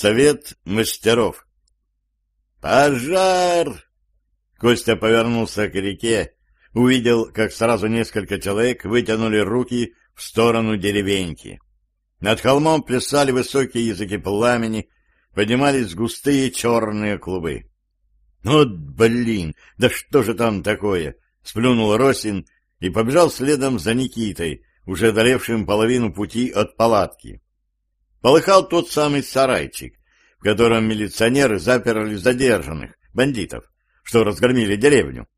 Совет мастеров. «Пожар!» Костя повернулся к реке, увидел, как сразу несколько человек вытянули руки в сторону деревеньки. Над холмом плясали высокие языки пламени, поднимались густые черные клубы. «Вот блин! Да что же там такое?» — сплюнул Росин и побежал следом за Никитой, уже одолевшим половину пути от палатки. Полыхал тот самый сарайчик, в котором милиционеры заперли задержанных, бандитов, что разгромили деревню.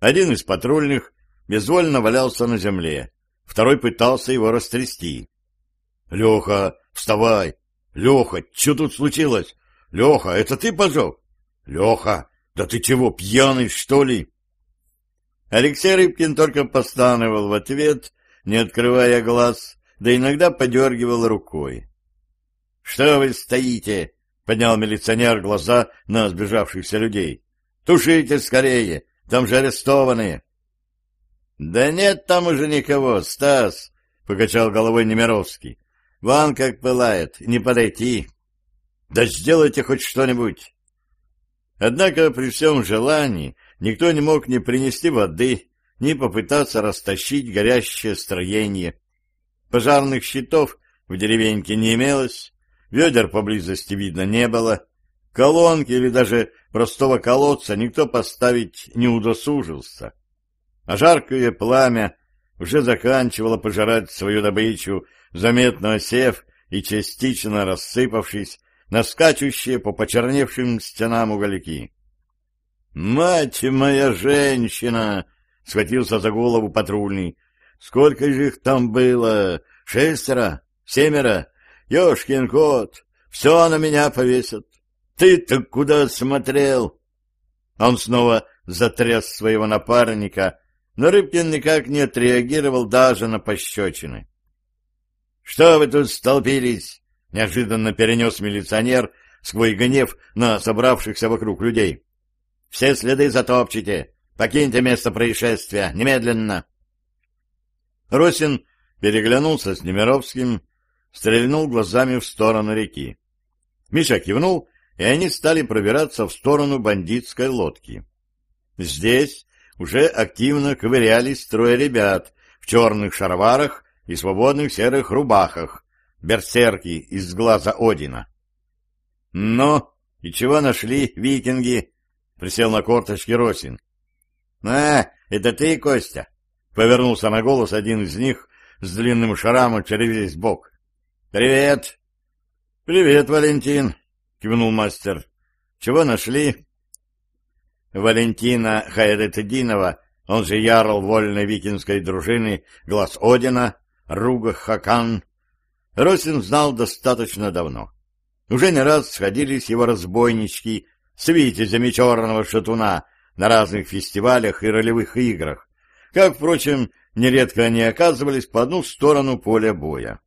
Один из патрульных безвольно валялся на земле, второй пытался его растрясти. — Леха, вставай! Леха, что тут случилось? Леха, это ты поджег? Леха, да ты чего, пьяный, что ли? Алексей Рыбкин только постановал в ответ, не открывая глаз, да иногда подергивал рукой. — Что вы стоите? — поднял милиционер глаза на сбежавшихся людей. — Тушите скорее, там же арестованные. — Да нет там уже никого, Стас, — покачал головой Немировский. — Вон как пылает, не подойти. — Да сделайте хоть что-нибудь. Однако при всем желании никто не мог ни принести воды, ни попытаться растащить горящее строение. Пожарных щитов в деревеньке не имелось, ведер поблизости видно не было, колонки или даже простого колодца никто поставить не удосужился. А жаркое пламя уже заканчивало пожирать свою добычу, заметно осев и частично рассыпавшись на скачущие по почерневшим стенам угольки. «Мать моя женщина!» — схватился за голову патрульный. «Сколько же их там было? Шестеро? Семеро? Ёшкин кот! Все на меня повесят! Ты-то куда смотрел?» Он снова затряс своего напарника, но Рыбкин никак не отреагировал даже на пощечины. «Что вы тут столпились?» — неожиданно перенес милиционер свой гнев на собравшихся вокруг людей. «Все следы затопчите. Покиньте место происшествия. Немедленно!» Росин переглянулся с Немировским, стрельнул глазами в сторону реки. Миша кивнул, и они стали пробираться в сторону бандитской лодки. Здесь уже активно ковырялись трое ребят в черных шароварах и свободных серых рубахах, берсерки из глаза Одина. — Ну, и чего нашли викинги? — присел на корточки Росин. — А, это ты, Костя? — повернулся на голос один из них с длинным шрамом через весь бок. — Привет. — Привет, Валентин, — кивнул мастер. — Чего нашли? Валентина Хайретдинова, он же ярл вольной викинской дружины, глаз Одина, Руга Хакан, Росин знал достаточно давно. Уже не раз сходились его разбойнички с витязями черного шатуна на разных фестивалях и ролевых играх, как, впрочем, нередко они оказывались по одну сторону поля боя.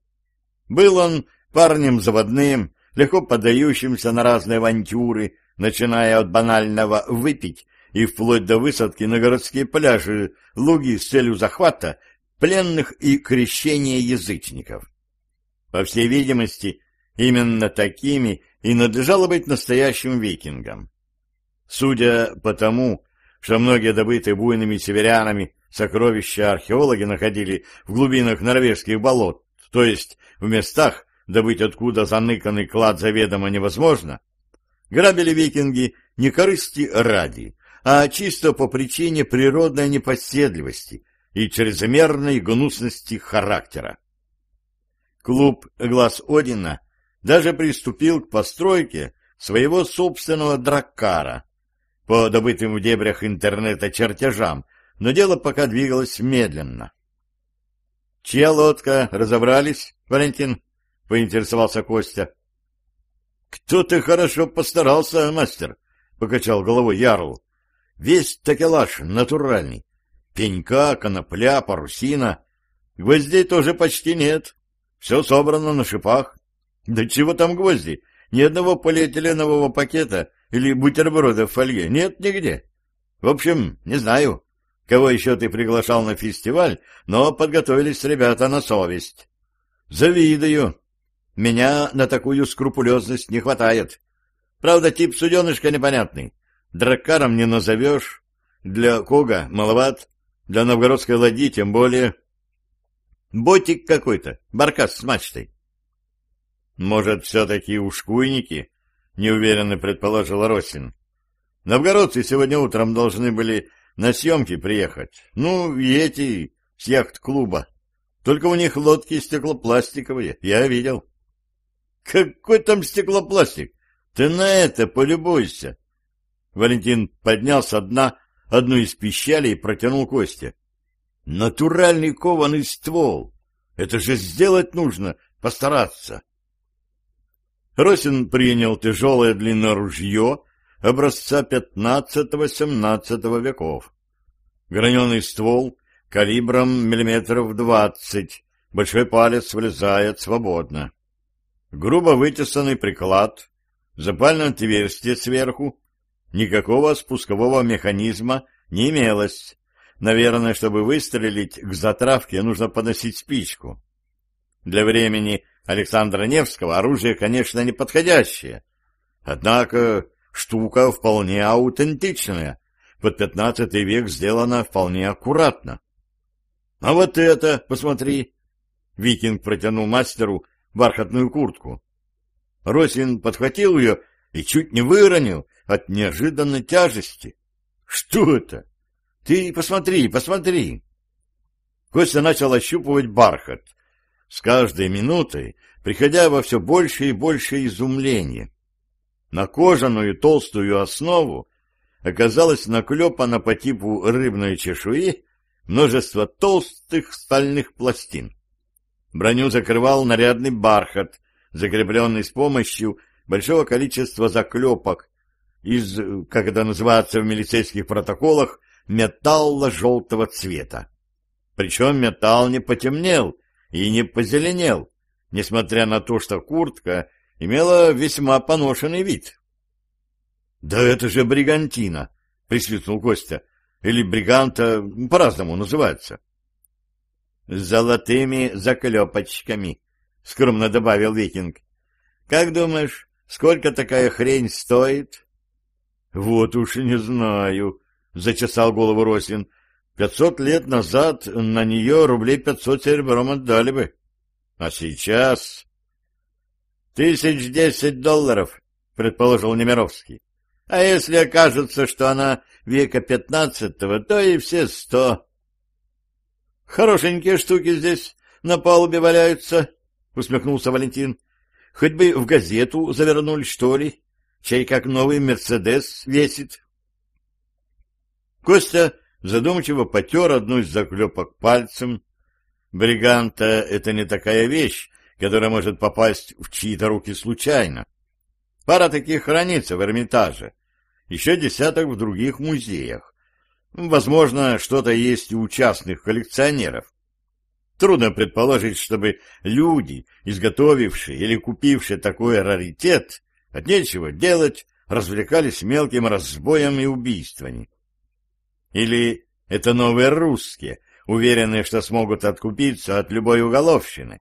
Был он парнем заводным, легко поддающимся на разные авантюры, начиная от банального «выпить» и вплоть до высадки на городские пляжи, луги с целью захвата пленных и крещения язычников. По всей видимости, именно такими и надлежало быть настоящим викингом. Судя по тому, что многие добытые буйными северянами сокровища археологи находили в глубинах норвежских болот, то есть в местах, добыть откуда заныканный клад заведомо невозможно, грабили викинги не корысти ради, а чисто по причине природной непоседливости и чрезмерной гнусности характера. Клуб «Глаз Одина» даже приступил к постройке своего собственного драккара по добытым в дебрях интернета чертежам, но дело пока двигалось медленно. — Чья лодка? Разобрались, Валентин? — поинтересовался Костя. — Кто ты хорошо постарался, мастер, — покачал головой Ярл. — Весь такелаж натуральный. Пенька, конопля, парусина. Гвоздей тоже почти нет. Все собрано на шипах. Да чего там гвозди? Ни одного полиэтиленового пакета или бутерброда в фольге нет нигде. В общем, не знаю, кого еще ты приглашал на фестиваль, но подготовились ребята на совесть. Завидую. Меня на такую скрупулезность не хватает. Правда, тип суденышка непонятный. Драккаром не назовешь. Для Кога маловат. Для новгородской ладьи тем более. Ботик какой-то, баркас с мачтой. Может, все-таки ушкуйники? Неуверенно предположил Росин. Новгородцы сегодня утром должны были на съемки приехать. Ну, и эти с яхт-клуба. Только у них лодки стеклопластиковые, я видел. Какой там стеклопластик? Ты на это полюбуйся. Валентин поднял со дна одну из пищалей и протянул Косте. Натуральный кованый ствол. Это же сделать нужно, постараться. Росин принял тяжелое длинное ружье образца XV-XVII веков. Граненый ствол калибром миллиметров двадцать, большой палец влезает свободно. Грубо вытесанный приклад, запальное отверстие сверху, никакого спускового механизма не имелось. Наверное, чтобы выстрелить к затравке, нужно подносить спичку. Для времени Александра Невского оружие, конечно, не подходящее. Однако штука вполне аутентичная. Под пятнадцатый век сделана вполне аккуратно. — А вот это, посмотри! Викинг протянул мастеру бархатную куртку. Росин подхватил ее и чуть не выронил от неожиданной тяжести. — Что это? Ты посмотри, посмотри! Костя начал ощупывать бархат, с каждой минутой приходя во все больше и больше изумления. На кожаную толстую основу оказалось наклепано по типу рыбной чешуи множество толстых стальных пластин. Броню закрывал нарядный бархат, закрепленный с помощью большого количества заклепок из, как это называется в милицейских протоколах, металла желтого цвета. Причем металл не потемнел и не позеленел, несмотря на то, что куртка имела весьма поношенный вид. — Да это же бригантина! — присвистнул Костя. — Или бриганта по-разному называется. — С золотыми заклепочками, — скромно добавил викинг. — Как думаешь, сколько такая хрень стоит? — Вот уж и не знаю, — зачесал голову Рослин. — Пятьсот лет назад на нее рублей пятьсот серебром отдали бы. А сейчас... Тысяч десять долларов, предположил Немировский. А если окажется, что она века пятнадцатого, то и все сто. Хорошенькие штуки здесь на палубе валяются, усмехнулся Валентин. Хоть бы в газету завернули, что ли. Чай как новый Мерседес весит. Костя задумчиво потер одну из заклепок пальцем, Бриганта — это не такая вещь, которая может попасть в чьи-то руки случайно. Пара таких хранится в Эрмитаже, еще десяток в других музеях. Возможно, что-то есть у частных коллекционеров. Трудно предположить, чтобы люди, изготовившие или купившие такой раритет, от нечего делать, развлекались мелким разбоем и убийствами. Или это новые русские, уверенные, что смогут откупиться от любой уголовщины.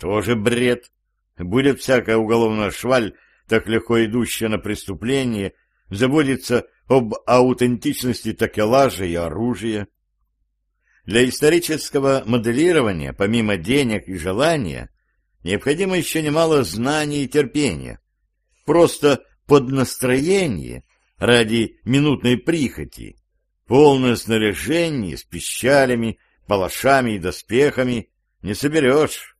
Тоже бред. Будет всякая уголовная шваль, так легко идущая на преступление, заботиться об аутентичности такелажа и оружия. Для исторического моделирования, помимо денег и желания, необходимо еще немало знаний и терпения. Просто под настроение, ради минутной прихоти, Полное снаряжение с пищалями, палашами и доспехами не соберешь. —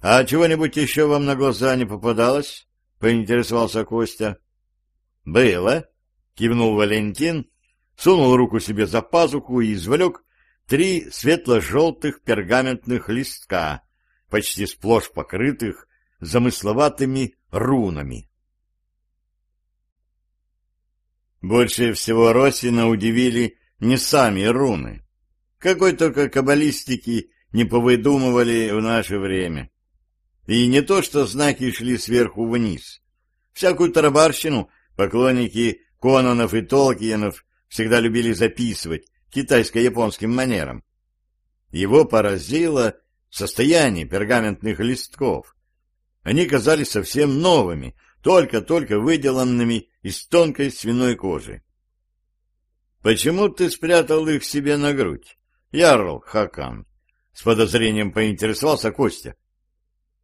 А чего-нибудь еще вам на глаза не попадалось? — поинтересовался Костя. — Было, — кивнул Валентин, сунул руку себе за пазуху и извлек три светло-желтых пергаментных листка, почти сплошь покрытых замысловатыми рунами. Больше всего Росина удивили не сами руны. Какой только каббалистики не повыдумывали в наше время. И не то, что знаки шли сверху вниз. Всякую тарабарщину поклонники Кононов и Толкиенов всегда любили записывать китайско-японским манерам. Его поразило состояние пергаментных листков. Они казались совсем новыми, только-только выделанными из тонкой свиной кожи. «Почему ты спрятал их себе на грудь, Ярл Хакан?» — с подозрением поинтересовался Костя.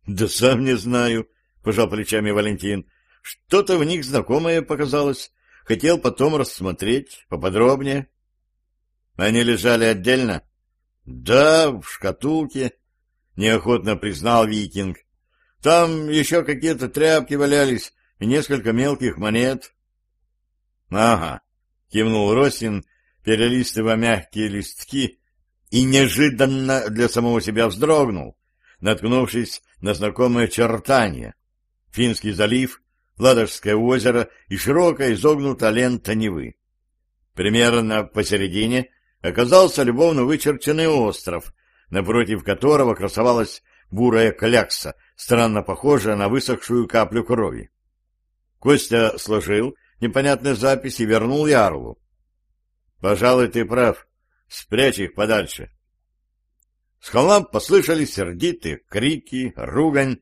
«Да сам не знаю», — пожал плечами Валентин. «Что-то в них знакомое показалось. Хотел потом рассмотреть поподробнее». «Они лежали отдельно?» «Да, в шкатулке», — неохотно признал викинг. «Там еще какие-то тряпки валялись и несколько мелких монет». «Ага», кивнул Росин, перелистывая мягкие листки, и неожиданно для самого себя вздрогнул, наткнувшись на знакомое чертание. Финский залив, Ладожское озеро и широкая изогнутая лента Невы. Примерно посередине оказался любовно вычерченный остров, напротив которого красовалась бурая клякса, странно похожая на высохшую каплю крови. Костя сложил непонятные записи вернул Ярлу. — Пожалуй, ты прав. Спрячь их подальше. С холма послышались сердитые крики, ругань.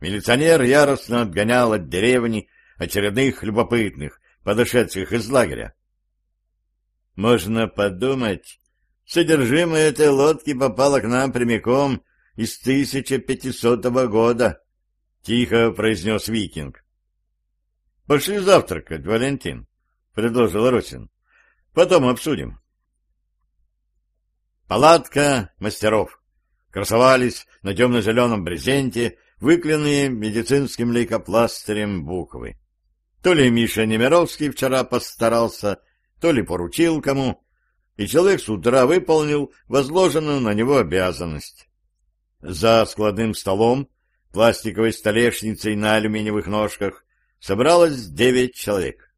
Милиционер яростно отгонял от деревни очередных любопытных, подошедших из лагеря. Можно подумать, содержимое этой лодки попало к нам прямиком из 1500 года, — тихо произнес викинг. — Пошли завтракать, Валентин, — предложил Росин. — Потом обсудим. Палатка мастеров. Красовались на темно-зеленом брезенте выкленные медицинским лейкопластырем буквы. То ли Миша Немировский вчера постарался, то ли поручил кому, и человек с утра выполнил возложенную на него обязанность. За складным столом, пластиковой столешницей на алюминиевых ножках, собралось девять человек.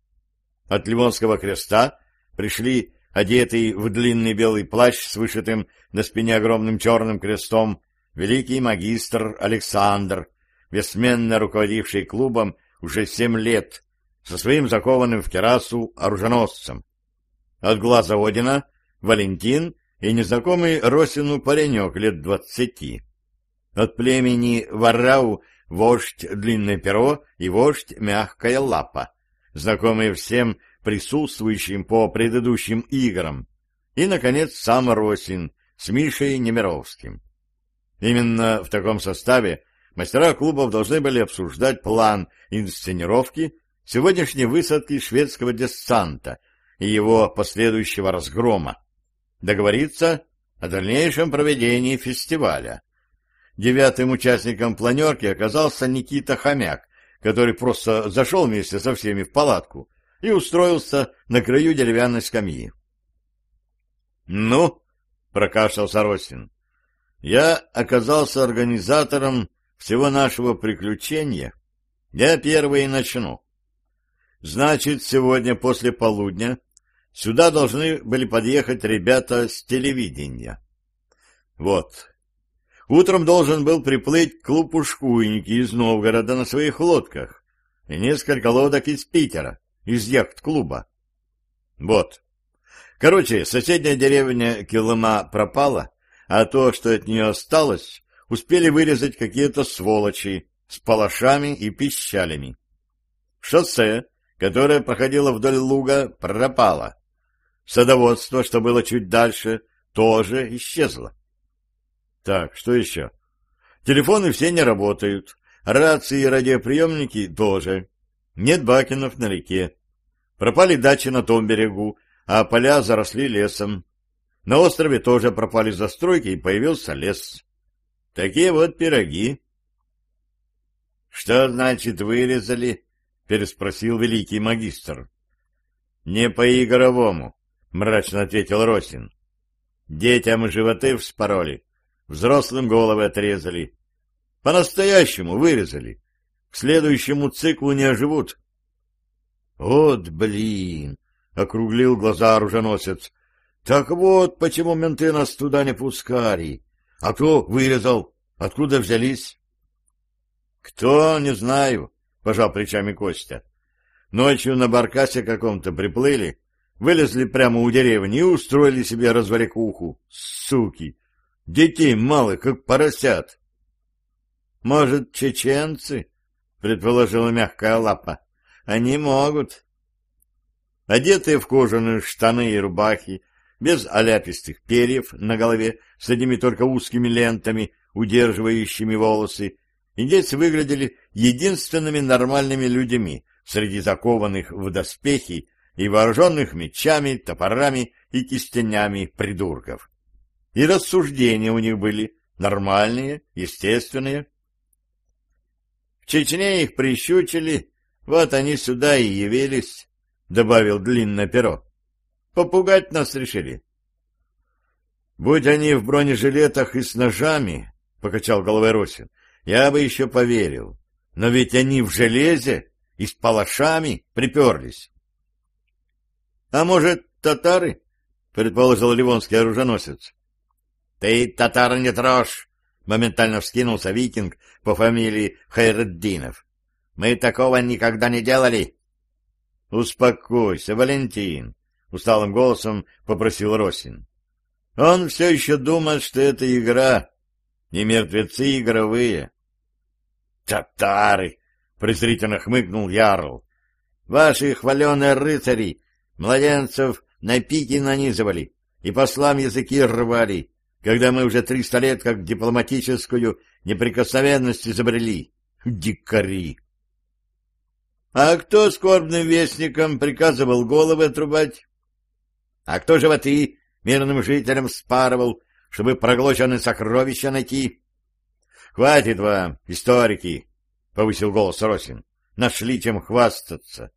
От Ливонского креста пришли одетый в длинный белый плащ с вышитым на спине огромным черным крестом великий магистр Александр, бессменно руководивший клубом уже семь лет, со своим закованным в керасу оруженосцем. От глаза Одина Валентин и незнакомый Росину паренек лет двадцати. От племени Варрау вождь длинное перо и вождь мягкая лапа, знакомые всем присутствующим по предыдущим играм, и, наконец, сам Росин с Мишей Немировским. Именно в таком составе мастера клубов должны были обсуждать план инсценировки сегодняшней высадки шведского десанта и его последующего разгрома, договориться о дальнейшем проведении фестиваля. Девятым участником планерки оказался Никита Хомяк, который просто зашел вместе со всеми в палатку и устроился на краю деревянной скамьи. — Ну, — прокашлялся Росин, — я оказался организатором всего нашего приключения. Я первый и начну. Значит, сегодня после полудня сюда должны были подъехать ребята с телевидения. Вот, Утром должен был приплыть клуб «Ушкуйники» из Новгорода на своих лодках и несколько лодок из Питера, из яхт-клуба. Вот. Короче, соседняя деревня Килыма пропала, а то, что от нее осталось, успели вырезать какие-то сволочи с палашами и пищалями. Шоссе, которое проходило вдоль луга, пропало. Садоводство, что было чуть дальше, тоже исчезло. Так, что еще? Телефоны все не работают. Рации и радиоприемники тоже. Нет бакенов на реке. Пропали дачи на том берегу, а поля заросли лесом. На острове тоже пропали застройки и появился лес. Такие вот пироги. — Что значит вырезали? — переспросил великий магистр. — Не по-игровому, — мрачно ответил Росин. — Детям животы вспороли, Взрослым головы отрезали. По-настоящему вырезали. Следующему циклу не оживут. — Вот блин! — округлил глаза оруженосец. — Так вот, почему менты нас туда не пускали. А кто вырезал? Откуда взялись? — Кто, не знаю, — пожал плечами Костя. Ночью на баркасе каком-то приплыли, вылезли прямо у деревни и устроили себе развлекуху. Суки! Детей малых, как поросят. Может, чеченцы? Предположила мягкая лапа. Они могут. Одетые в кожаные штаны и рубахи, без оляпистых перьев на голове, с одними только узкими лентами, удерживающими волосы, индейцы выглядели единственными нормальными людьми среди закованных в доспехи и вооруженных мечами, топорами и кистенями придурков. И рассуждения у них были нормальные, естественные. В Чечне их прищучили, вот они сюда и явились, — добавил длинное перо. Попугать нас решили. — Будь они в бронежилетах и с ножами, — покачал головой Росин, — я бы еще поверил. Но ведь они в железе и с палашами приперлись. — А может, татары? — предположил ливонский оруженосец. — Ты татар не трожь! — моментально вскинулся викинг по фамилии Хайреддинов. — Мы такого никогда не делали. — Успокойся, Валентин, — усталым голосом попросил Росин. — Он все еще думает, что это игра, не мертвецы игровые. — Татары! — презрительно хмыкнул Ярл. — Ваши хваленые рыцари младенцев на пике нанизывали и послам языки рвали, когда мы уже триста лет как дипломатическую неприкосновенность изобрели. Дикари! А кто скорбным вестникам приказывал головы отрубать? А кто же вот и мирным жителям спарывал, чтобы проглоченные сокровища найти? Хватит вам, историки, — повысил голос Росин. Нашли чем хвастаться.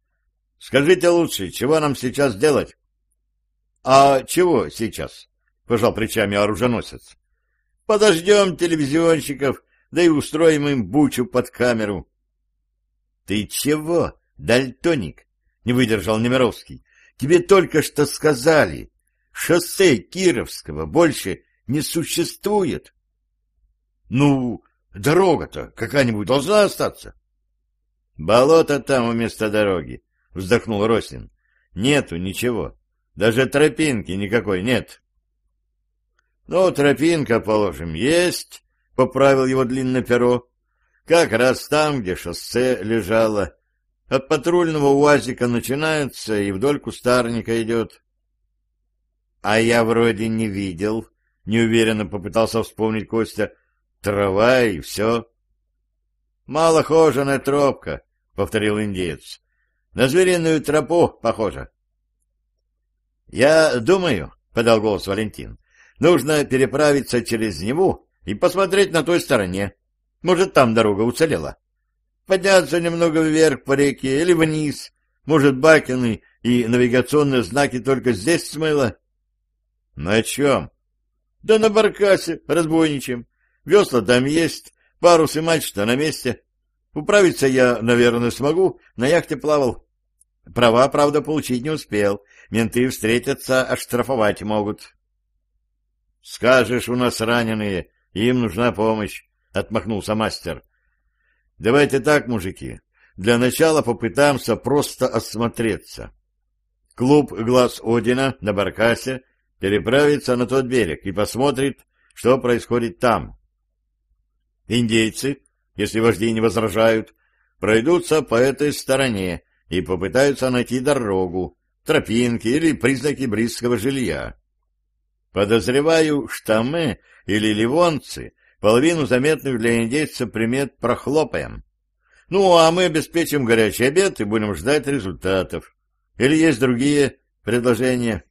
Скажите лучше, чего нам сейчас делать? — А чего сейчас? — пожал плечами оруженосец. — Подождем телевизионщиков, да и устроим им бучу под камеру. — Ты чего, дальтоник? — не выдержал Немировский. — Тебе только что сказали. Шоссе Кировского больше не существует. — Ну, дорога-то какая-нибудь должна остаться. — Болото там вместо дороги, — вздохнул Росин. — Нету ничего. Даже тропинки никакой нет. — Ну, тропинка, положим, есть, — поправил его длинное перо. Как раз там, где шоссе лежало. От патрульного УАЗика начинается и вдоль кустарника идет. — А я вроде не видел, — неуверенно попытался вспомнить Костя. — Трава и все. — Малохоженая тропка, — повторил индеец. — На звериную тропу похоже. — Я думаю, — подал голос Валентин, — нужно переправиться через Неву и посмотреть на той стороне. Может, там дорога уцелела. Подняться немного вверх по реке или вниз. Может, бакины и навигационные знаки только здесь смыло? — На чем? — Да на баркасе, разбойничем. Весла там есть, парус и мачта на месте. Управиться я, наверное, смогу, на яхте плавал. Права, правда, получить не успел. Менты встретятся, оштрафовать могут. — Скажешь, у нас раненые, им нужна помощь. — отмахнулся мастер. — Давайте так, мужики. Для начала попытаемся просто осмотреться. Клуб «Глаз Одина» на Баркасе переправится на тот берег и посмотрит, что происходит там. Индейцы, если вожди не возражают, пройдутся по этой стороне и попытаются найти дорогу, тропинки или признаки близкого жилья. Подозреваю, что мы или ливонцы половину заметных для индейцев примет прохлопаем. Ну, а мы обеспечим горячий обед и будем ждать результатов. Или есть другие предложения?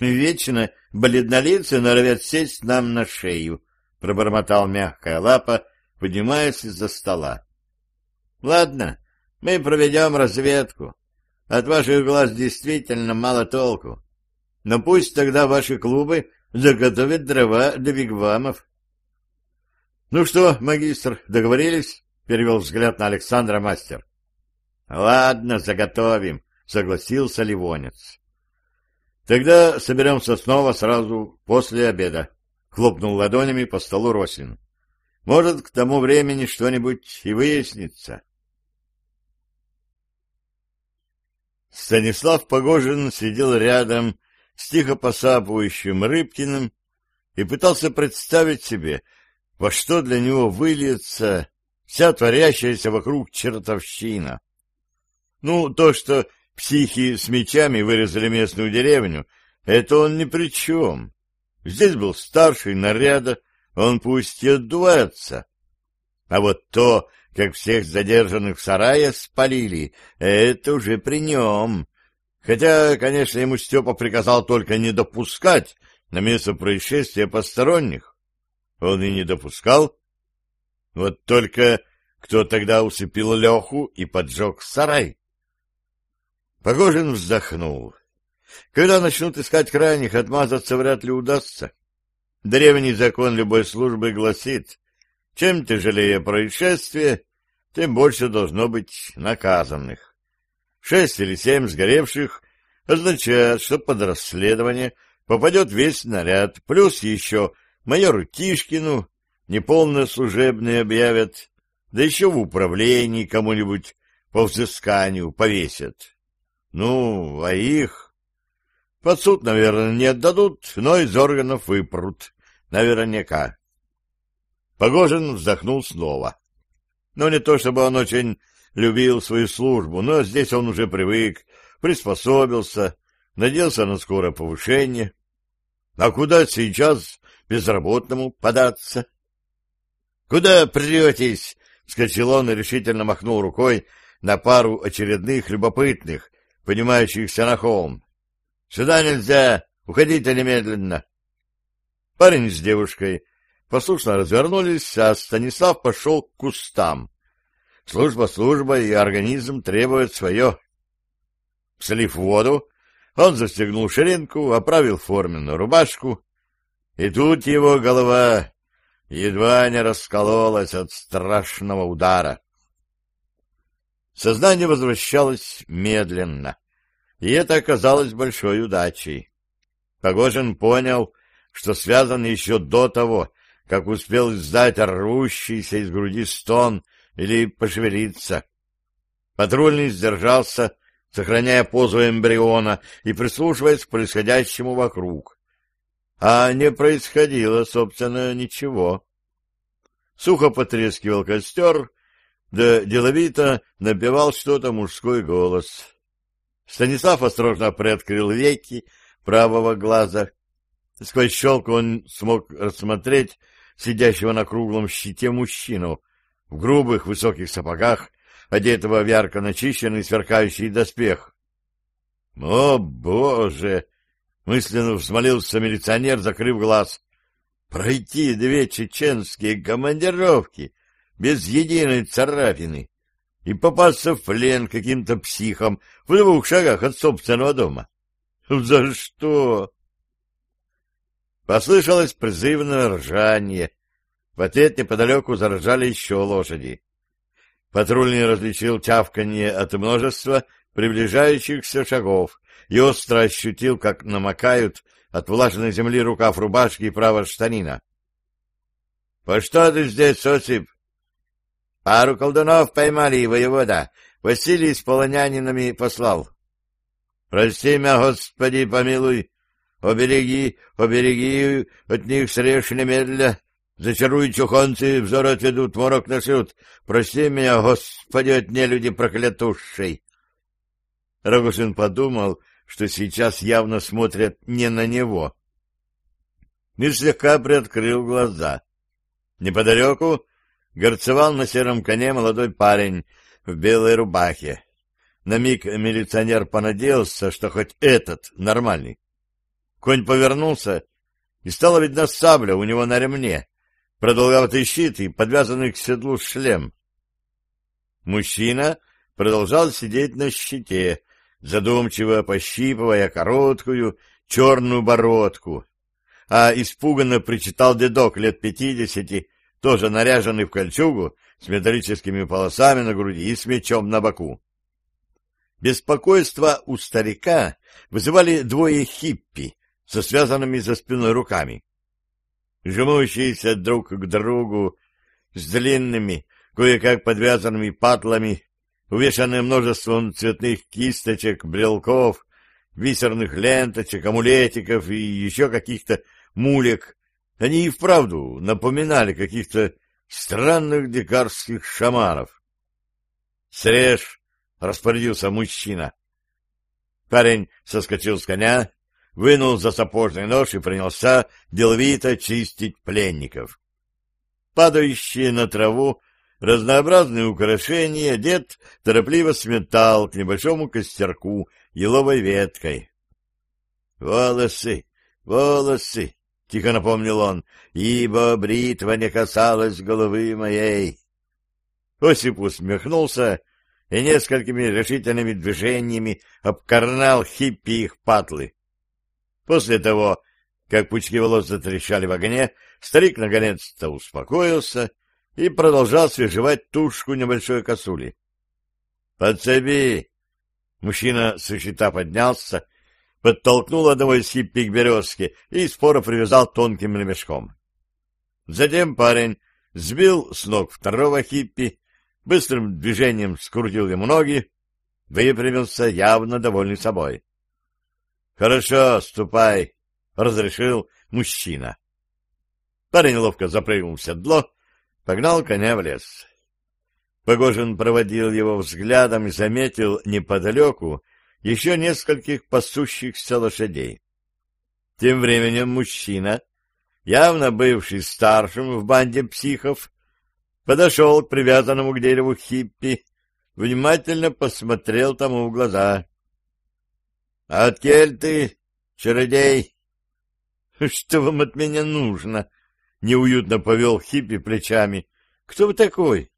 Вечно бледнолицы норовят сесть нам на шею, — пробормотал мягкая лапа, поднимаясь из-за стола. — Ладно, мы проведем разведку. От ваших глаз действительно мало толку. Но пусть тогда ваши клубы заготовят дрова для вигвамов. — Ну что, магистр, договорились? — перевел взгляд на Александра мастер. — Ладно, заготовим, — согласился Ливонец. — Тогда соберемся снова сразу после обеда, — хлопнул ладонями по столу Росин. — Может, к тому времени что-нибудь и выяснится. Станислав Погожин сидел рядом с тихо посапывающим Рыбкиным и пытался представить себе, во что для него выльется вся творящаяся вокруг чертовщина. Ну, то, что психи с мечами вырезали местную деревню, это он ни при чем. Здесь был старший наряда, он пусть и отдувается. А вот то, как всех задержанных в сарае спалили, это уже при нем. Хотя, конечно, ему Степа приказал только не допускать на место происшествия посторонних. Он и не допускал. Вот только кто тогда усыпил Леху и поджег сарай? Погожин вздохнул. Когда начнут искать крайних, отмазаться вряд ли удастся. Древний закон любой службы гласит, чем тяжелее происшествие, тем больше должно быть наказанных. Шесть или семь сгоревших означает, что под расследование попадет весь наряд, плюс еще майору Тишкину неполное служебное объявят, да еще в управлении кому-нибудь по взысканию повесят. Ну, а их... Под суд, наверное, не отдадут, но из органов выпрут. Наверняка. Погожин вздохнул снова. Но не то, чтобы он очень любил свою службу, но здесь он уже привык, приспособился, надеялся на скорое повышение. А куда сейчас безработному податься? — Куда претесь? — вскочил он и решительно махнул рукой на пару очередных любопытных, поднимающихся на холм. — Сюда нельзя! Уходите немедленно! Парень с девушкой послушно развернулись, а Станислав пошел к кустам. Служба служба, и организм требует свое. Слив воду, он застегнул ширинку, оправил форменную рубашку, и тут его голова едва не раскололась от страшного удара. Сознание возвращалось медленно, и это оказалось большой удачей. Погожин понял, что связан еще до того, как успел издать рвущийся из груди стон или пошевелиться. Патрульный сдержался, сохраняя позу эмбриона и прислушиваясь к происходящему вокруг. А не происходило, собственно, ничего. Сухо потрескивал костер, да деловито напевал что-то мужской голос. Станислав осторожно приоткрыл веки правого глаза. Сквозь щелку он смог рассмотреть сидящего на круглом щите мужчину в грубых высоких сапогах, одетого в ярко начищенный сверкающий доспех. «О, Боже!» — мысленно взмолился милиционер, закрыв глаз. «Пройти две чеченские командировки без единой царапины и попасться в плен каким-то психом в двух шагах от собственного дома. За что?» Послышалось призывное ржание. В ответ неподалеку заржали еще лошади. Патрульный различил тявканье от множества приближающихся шагов и остро ощутил, как намокают от влажной земли рукав рубашки и права штанина. — По что ты здесь, Осип? — Пару колдунов поймали, воевода. Василий с полонянинами послал. — Прости меня, Господи, помилуй, Обереги, обереги, от них срежь немедля. Зачаруй чухонцы, взор отведут, морок нашут. Прости меня, Господи, от нелюди проклятушей. Рогушин подумал, что сейчас явно смотрят не на него. И слегка приоткрыл глаза. Неподалеку горцевал на сером коне молодой парень в белой рубахе. На миг милиционер понадеялся, что хоть этот нормальный. Конь повернулся, и стала видна сабля у него на ремне, продолговатый щит и подвязанный к седлу шлем. Мужчина продолжал сидеть на щите, задумчиво пощипывая короткую черную бородку, а испуганно причитал дедок лет пятидесяти, тоже наряженный в кольчугу, с металлическими полосами на груди и с мечом на боку. Беспокойство у старика вызывали двое хиппи, со связанными за спиной руками. Жмущиеся друг к другу, с длинными, кое-как подвязанными патлами, увешанные множеством цветных кисточек, брелков, бисерных ленточек, амулетиков и еще каких-то мулек, Они и вправду напоминали каких-то странных дикарских шаманов. «Срежь!» — распорядился мужчина. Парень соскочил с коня, вынул за сапожный нож и принялся деловито чистить пленников. Падающие на траву разнообразные украшения дед торопливо сметал к небольшому костерку еловой веткой. — Волосы, волосы! — тихо напомнил он, — ибо бритва не касалась головы моей. Осип усмехнулся и несколькими решительными движениями обкорнал хиппи их патлы. После того, как пучки волос затрещали в огне, старик наконец-то успокоился и продолжал свежевать тушку небольшой косули. — Подцеби! Мужчина с щита поднялся, подтолкнул одного из хиппи к березке и споро привязал тонким ремешком. Затем парень сбил с ног второго хиппи быстрым движением скрутил ему ноги, выпрямился, явно довольный собой. — Хорошо, ступай, — разрешил мужчина. Парень ловко запрыгнул в седло, погнал коня в лес. Погожин проводил его взглядом и заметил неподалеку еще нескольких пасущихся лошадей. Тем временем мужчина, явно бывший старшим в банде психов, подошел к привязанному к дереву хиппи, внимательно посмотрел тому в глаза. — Откель ты, чародей? — Что вам от меня нужно? — неуютно повел хиппи плечами. — Кто вы такой?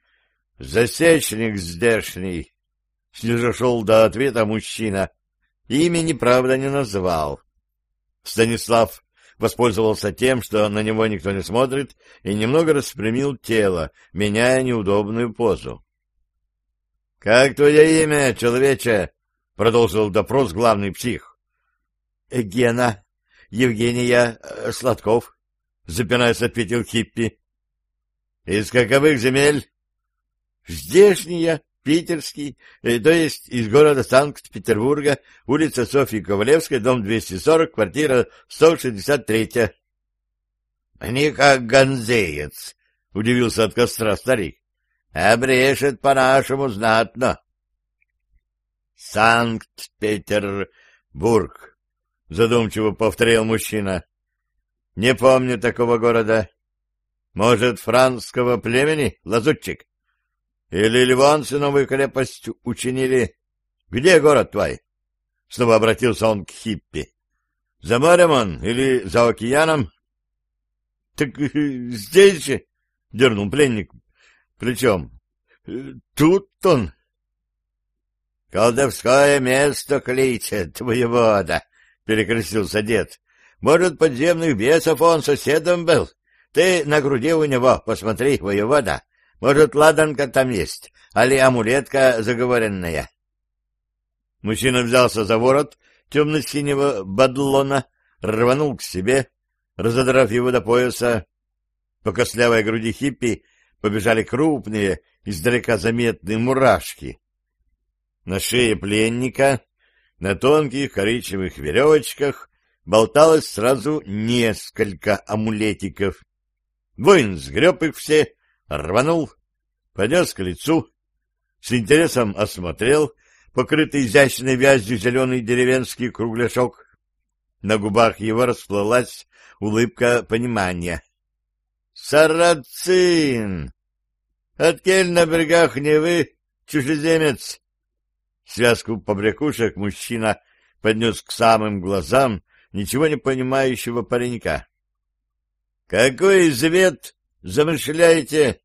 — Засечник здешний. Снизошел до ответа мужчина. Имени, правда, не назвал. Станислав воспользовался тем, что на него никто не смотрит, и немного распрямил тело, меняя неудобную позу. — Как твое имя, человече? — продолжил допрос главный псих. — Гена, Евгения э, Сладков, — запинаясь, ответил Хиппи. — Из каковых земель? — Здешняя, Питерский, э, то есть из города Санкт-Петербурга, улица Софьи Ковалевской, дом 240, квартира 163. — Не как гонзеец, — удивился от костра старик. — Обрешет по-нашему знатно. — Санкт-Петербург, — задумчиво повторил мужчина. — Не помню такого города. Может, францского племени, лазутчик? Или ливанцы новую крепость учинили? Где город твой? Снова обратился он к Хиппи. За морем он или за океаном? Так э, здесь же, дернул пленник. Причем э, тут он. Колдовское место кличет, воевода, перекрестился дед. Может, подземных бесов он соседом был? Ты на груди у него посмотри, воевода. Может, ладанка там есть, али амулетка заговоренная. Мужчина взялся за ворот темно-синего бадлона, рванул к себе, разодрав его до пояса. По костлявой груди хиппи побежали крупные, издалека заметные мурашки. На шее пленника, на тонких коричневых веревочках, болталось сразу несколько амулетиков. Воин сгреб их все рванул, поднес к лицу, с интересом осмотрел покрытый изящной вязью зеленый деревенский кругляшок. На губах его расплылась улыбка понимания. «Сарацин! Откель на берегах Невы, чужеземец!» Связку побрякушек мужчина поднес к самым глазам ничего не понимающего паренька. «Какой завет замышляете?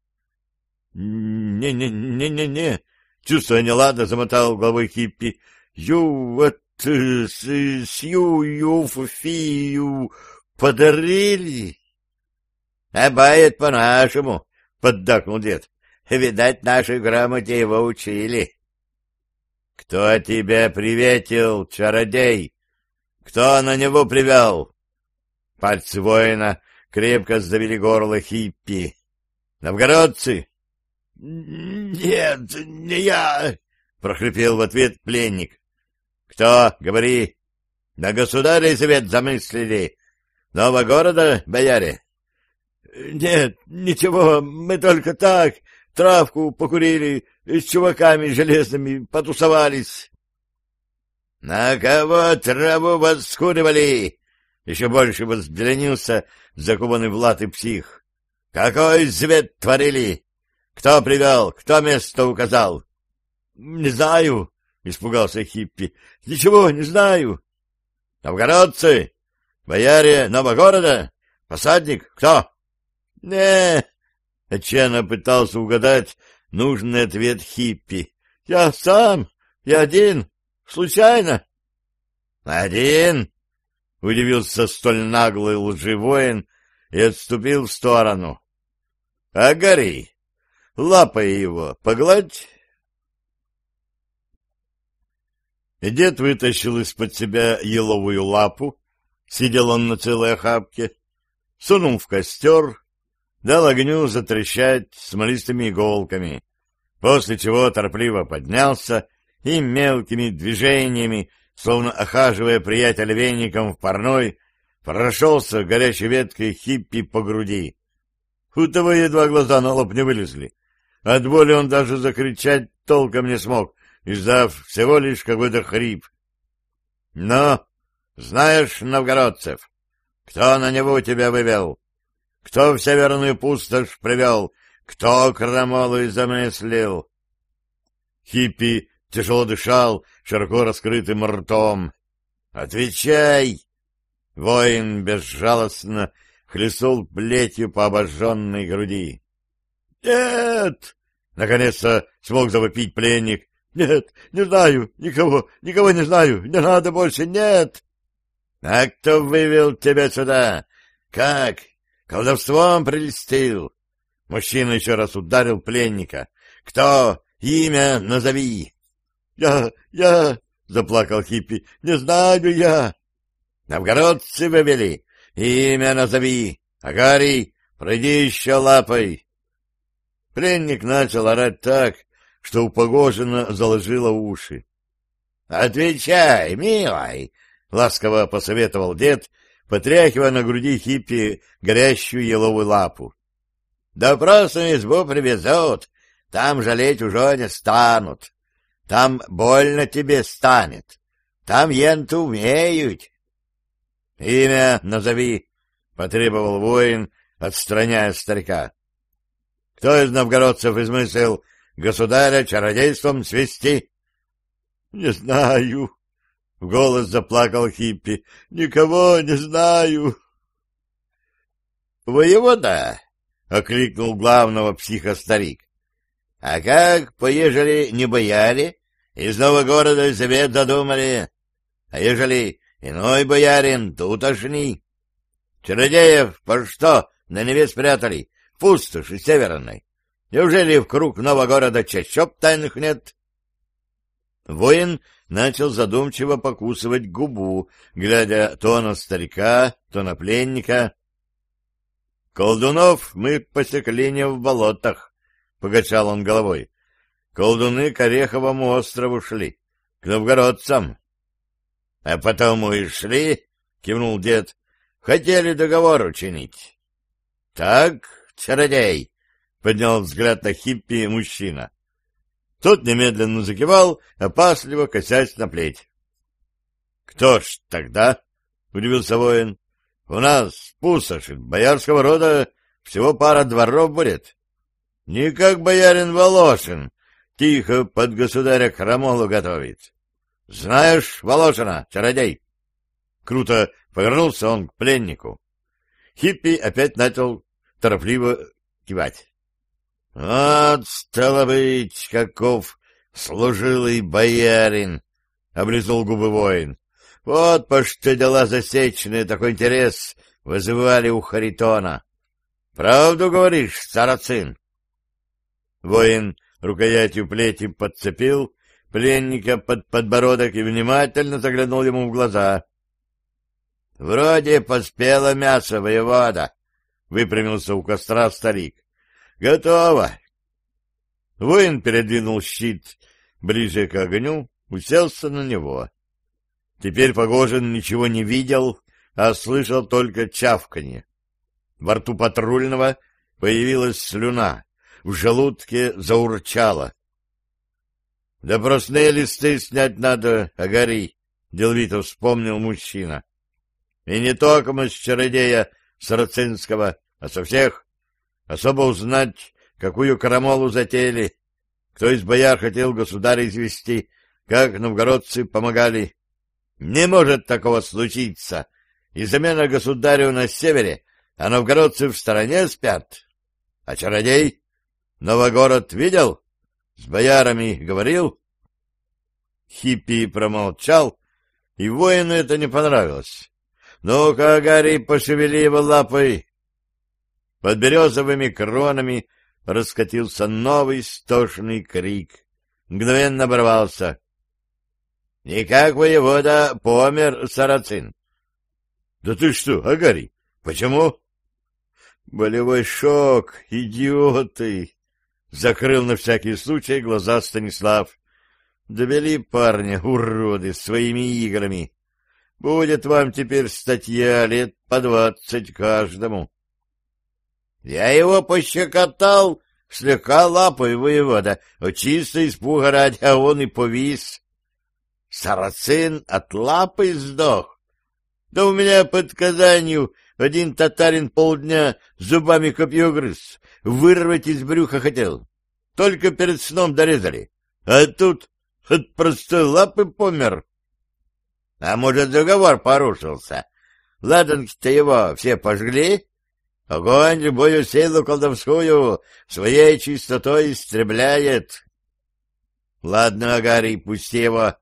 Не-не-не-не-не, чувствуя неладно, замотал головой хиппи. Ю, вот, сью, ю, фию, подарили? Обает по-нашему, поддакнул дед. Видать, нашей грамоте его учили. Кто тебя приветил, чародей? Кто на него привел? Пальцы воина крепко сдавили горло хиппи. «Новгородцы!» «Нет, не я!» — прохрипел в ответ пленник. «Кто? Говори!» «На государей совет замыслили!» Нового города, бояре? — Нет, ничего, мы только так, травку покурили, с чуваками железными потусовались. — На кого траву воскуривали? Еще больше возбленился закованный в латы псих. — Какой звет творили? Кто привел, кто место указал? — Не знаю, — испугался Хиппи. — Ничего, не знаю. — Новгородцы? Бояре Новогорода? Посадник? Кто? — Не, — отчаянно пытался угадать нужный ответ Хиппи. — Я сам, я один, случайно. — Один? — удивился столь наглый лживоин и отступил в сторону. — А гори, лапай его, погладь. Дед вытащил из-под себя еловую лапу, сидел он на целой охапке, сунул в костер, дал огню затрещать смолистыми иголками, после чего торопливо поднялся и мелкими движениями, словно охаживая приятеля веником в парной, прошелся горячей веткой хиппи по груди. У того едва глаза на лоб не вылезли. От боли он даже закричать толком не смог, издав всего лишь какой-то хрип. — Но, знаешь, новгородцев, кто на него тебя вывел? Кто в северную пустошь привел? Кто крамолу замыслил? Хиппи тяжело дышал, широко раскрытым ртом. «Отвечай!» Воин безжалостно хлестнул плетью по обожженной груди. «Нет!» — наконец-то смог завопить пленник. «Нет, не знаю, никого, никого не знаю, не надо больше, нет!» «А кто вывел тебя сюда? Как? Колдовством прелестил?» Мужчина еще раз ударил пленника. «Кто? Имя назови!» «Я... я...» — заплакал Хиппи. «Не знаю я!» «Новгородцы вывели! Имя назови! Агарий, пройди еще лапой!» Пленник начал орать так, что у Погожина заложило уши. «Отвечай, милый!» — ласково посоветовал дед, потряхивая на груди хиппи горящую еловую лапу. «Допрос на избу привезут, там жалеть уже не станут. Там больно тебе станет. Там енту умеют. — Имя назови, — потребовал воин, отстраняя старика. — Кто из новгородцев измыслил государя чародейством свести? — Не знаю, — в голос заплакал Хиппи. — Никого не знаю. — Воевода! — окликнул главного психостарик. А как, поежели не бояре, из нового города завет задумали? А ежели иной боярин, тутошний? Чародеев по что на Неве спрятали? В пустоши северной. Неужели в круг нового города чащоб тайных нет? Воин начал задумчиво покусывать губу, глядя то на старика, то на пленника. Колдунов мы посекли не в болотах, — покачал он головой. — Колдуны к Ореховому острову шли, к новгородцам. — А потому и шли, — кивнул дед, — хотели договор учинить. — Так, чародей, — поднял взгляд на хиппи мужчина. Тот немедленно закивал, опасливо косясь на плеть. — Кто ж тогда? — удивился воин. — У нас, пустошь, боярского рода, всего пара дворов будет. Не как боярин Волошин, тихо под государя крамолу готовит. Знаешь Волошина, чародей? Круто повернулся он к пленнику. Хиппи опять начал торопливо кивать. — Вот, стало быть, каков служилый боярин! — облизал губы воин. — Вот по что дела засечные такой интерес вызывали у Харитона. — Правду говоришь, царацин? Воин рукоятью плети подцепил пленника под подбородок и внимательно заглянул ему в глаза. — Вроде поспело мясо, воевода, — выпрямился у костра старик. — Готово. Воин передвинул щит ближе к огню, уселся на него. Теперь Погожин ничего не видел, а слышал только чавканье. Во рту патрульного появилась слюна, в желудке заурчало. — Да простые листы снять надо, Агари, — деловито вспомнил мужчина. — И не только мы с чародея Сарацинского, а со всех. Особо узнать, какую карамолу затеяли, кто из бояр хотел государя извести, как новгородцы помогали. Не может такого случиться. И замена государю на севере, а новгородцы в стороне спят. А чародей? Новогород видел? С боярами говорил? Хиппи промолчал, и воину это не понравилось. «Ну-ка, Гарри, пошевели его лапой!» Под березовыми кронами раскатился новый стошный крик. Мгновенно оборвался. «Никак воевода помер, сарацин!» «Да ты что, Агарий, почему?» «Болевой шок, идиоты!» Закрыл на всякий случай глаза Станислав. «Довели парня, уроды, своими играми!» Будет вам теперь статья лет по двадцать каждому. Я его пощекотал, слегка лапой воевода, чисто испуга ради, а он и повис. Сарацин от лапы сдох. Да у меня под Казанью один татарин полдня зубами копье грыз, вырвать из брюха хотел. Только перед сном дорезали. А тут от простой лапы помер. А может, договор порушился? Ладанки-то его все пожгли? Огонь любую силу колдовскую своей чистотой истребляет. Ладно, Агарий, пусти его.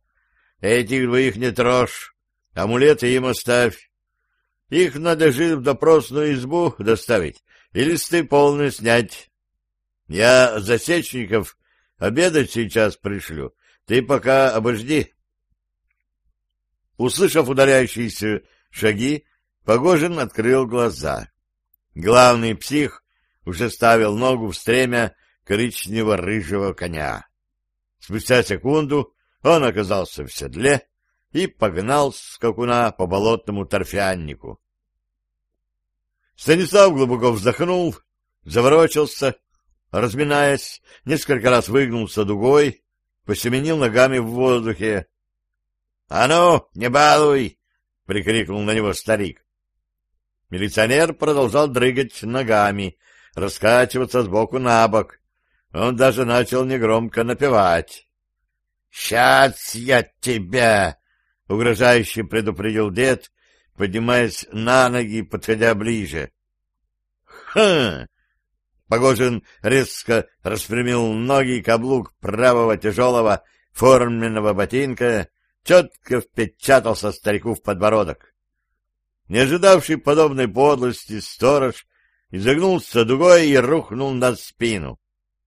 Этих двоих не трожь. Амулеты им оставь. Их надо жить в допросную избу доставить и листы полные снять. Я засечников обедать сейчас пришлю. Ты пока обожди. Услышав удаляющиеся шаги, Погожин открыл глаза. Главный псих уже ставил ногу в стремя коричнево-рыжего коня. Спустя секунду он оказался в седле и погнал скакуна по болотному торфяннику. Станислав глубоко вздохнул, заворочился, разминаясь, несколько раз выгнулся дугой, посеменил ногами в воздухе, «А ну, не балуй!» — прикрикнул на него старик. Милиционер продолжал дрыгать ногами, раскачиваться сбоку на бок. Он даже начал негромко напевать. «Сейчас я тебя!» — угрожающе предупредил дед, поднимаясь на ноги и подходя ближе. «Ха!» Погожин резко распрямил ноги, каблук правого тяжелого форменного ботинка четко впечатался старику в подбородок. Не ожидавший подобной подлости сторож изогнулся дугой и рухнул на спину.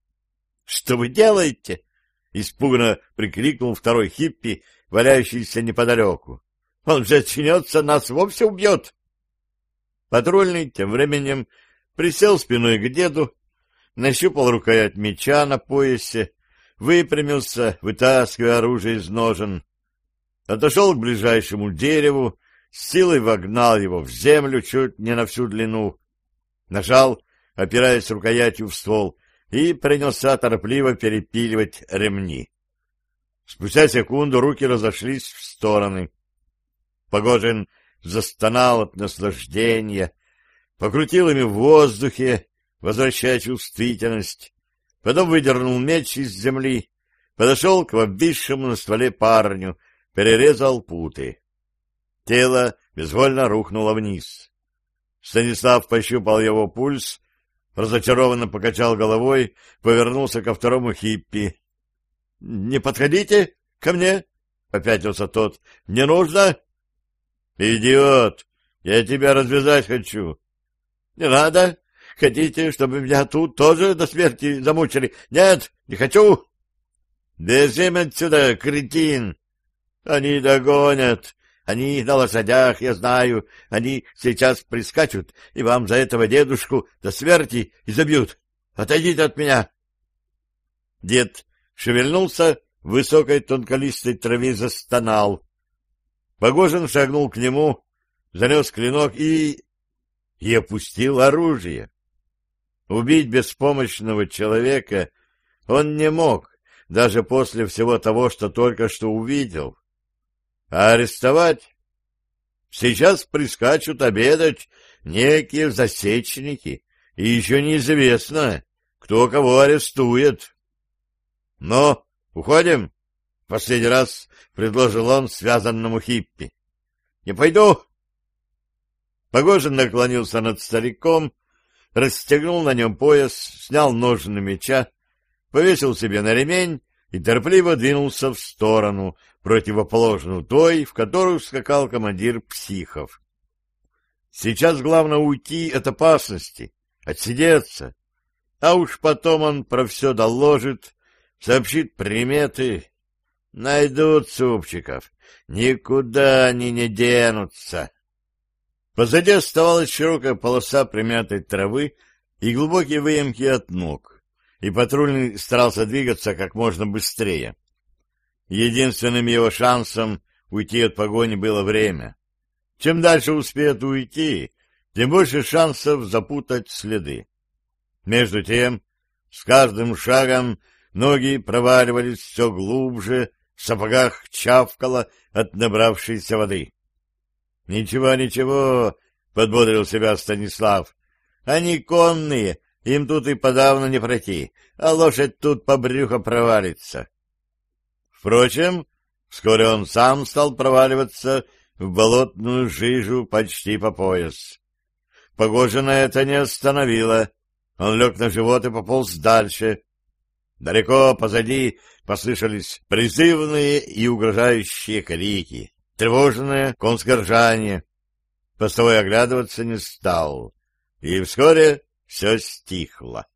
— Что вы делаете? — испуганно прикрикнул второй хиппи, валяющийся неподалеку. — Он же очнется, нас вовсе убьет! Патрульный тем временем присел спиной к деду, нащупал рукоять меча на поясе, выпрямился, вытаскивая оружие из ножен, отошел к ближайшему дереву, с силой вогнал его в землю чуть не на всю длину, нажал, опираясь рукоятью в ствол, и принялся торопливо перепиливать ремни. Спустя секунду руки разошлись в стороны. Погожин застонал от наслаждения, покрутил ими в воздухе, возвращая чувствительность, потом выдернул меч из земли, подошел к обвисшему на стволе парню, перерезал путы. Тело безвольно рухнуло вниз. Станислав пощупал его пульс, разочарованно покачал головой, повернулся ко второму хиппи. — Не подходите ко мне? — попятился тот. — Не нужно? — Идиот! Я тебя развязать хочу. — Не надо. Хотите, чтобы меня тут тоже до смерти замучили? Нет, не хочу. — Бежим отсюда, кретин! Они догонят. Они на лошадях, я знаю. Они сейчас прискачут и вам за этого дедушку до смерти изобьют. Отойдите от меня. Дед шевельнулся, в высокой тонколистой траве застонал. Погожин шагнул к нему, занес клинок и... и опустил оружие. Убить беспомощного человека он не мог, даже после всего того, что только что увидел. А арестовать? Сейчас прискачут обедать некие засечники, и еще неизвестно, кто кого арестует. — Но, уходим? — последний раз предложил он связанному хиппи. — Не пойду. Погожин наклонился над стариком, расстегнул на нем пояс, снял ножны меча, повесил себе на ремень и торпливо двинулся в сторону, противоположную той, в которую скакал командир психов. Сейчас главное уйти от опасности, отсидеться, а уж потом он про все доложит, сообщит приметы. Найдут супчиков, никуда они не денутся. Позади оставалась широкая полоса примятой травы и глубокие выемки от ног, и патрульный старался двигаться как можно быстрее. Единственным его шансом уйти от погони было время. Чем дальше успеет уйти, тем больше шансов запутать следы. Между тем, с каждым шагом ноги проваливались все глубже, в сапогах чавкало от набравшейся воды. — Ничего, ничего, — подбодрил себя Станислав. — Они конные, им тут и подавно не пройти, а лошадь тут по брюхо провалится. Впрочем, вскоре он сам стал проваливаться в болотную жижу почти по пояс. Погожина это не остановило. Он лег на живот и пополз дальше. Далеко позади послышались призывные и угрожающие крики, тревожное конское ржание. Постовой оглядываться не стал, и вскоре все стихло.